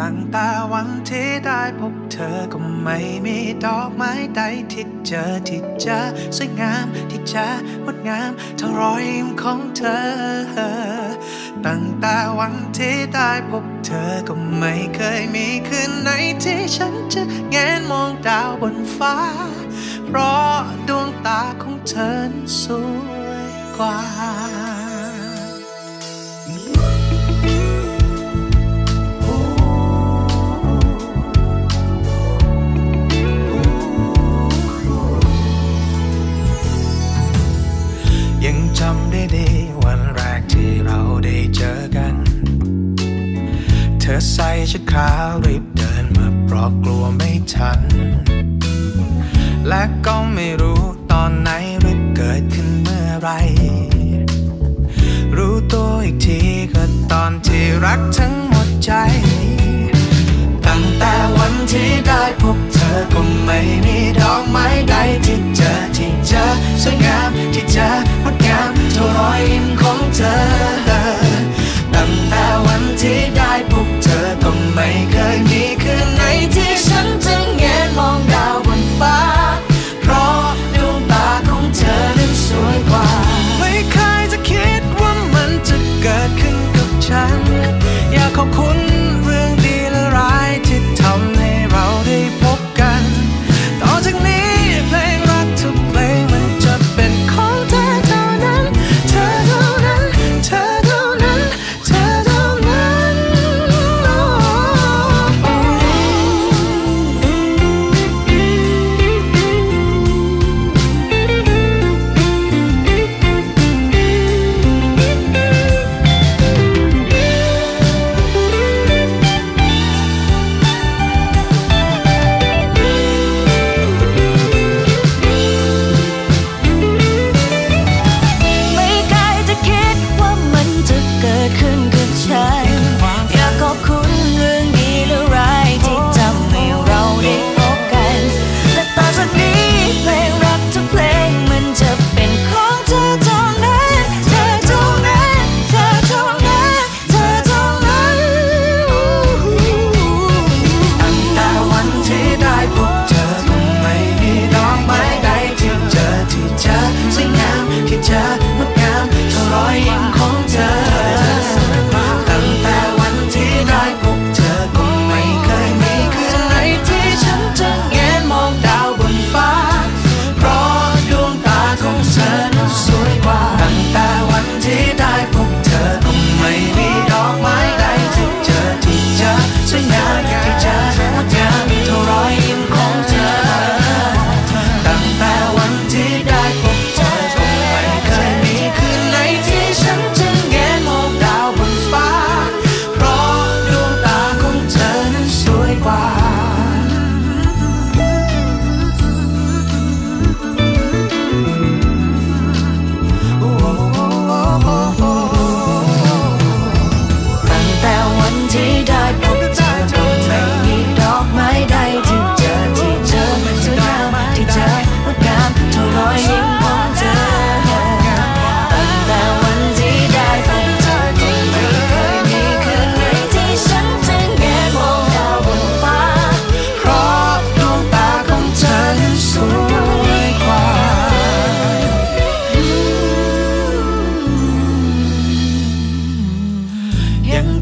ตั้งแต่วันที่ได้พบเธอก็ไม่มีดอกไม้ใดที่เจอที่จะสวยงามที่จะงดงามเท่ารอยยิ้มของเธอ ตั้งแต่วันที่ได้พบเธอก็ไม่เคยมีคืนไหนที่ฉันจะแงนมองดาวบนฟ้า เพราะดวงตาของเธอสวยกว่า ยังจำได้ดีวันแรกที่เราได้เจอกัน เธอใส่ชุดขาวรีบเดินมาเพราะกลัวไม่ทัน และก็ไม่รู้ตอนไหนหรือเกิดขึ้นเมื่อไร รู้ตัวอีกทีก็ตอนที่รักทั้งหมดใจ ตั้งแต่วันที่ได้พบ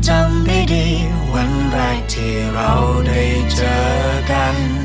จำได้ดี วันแรกที่เราได้เจอกัน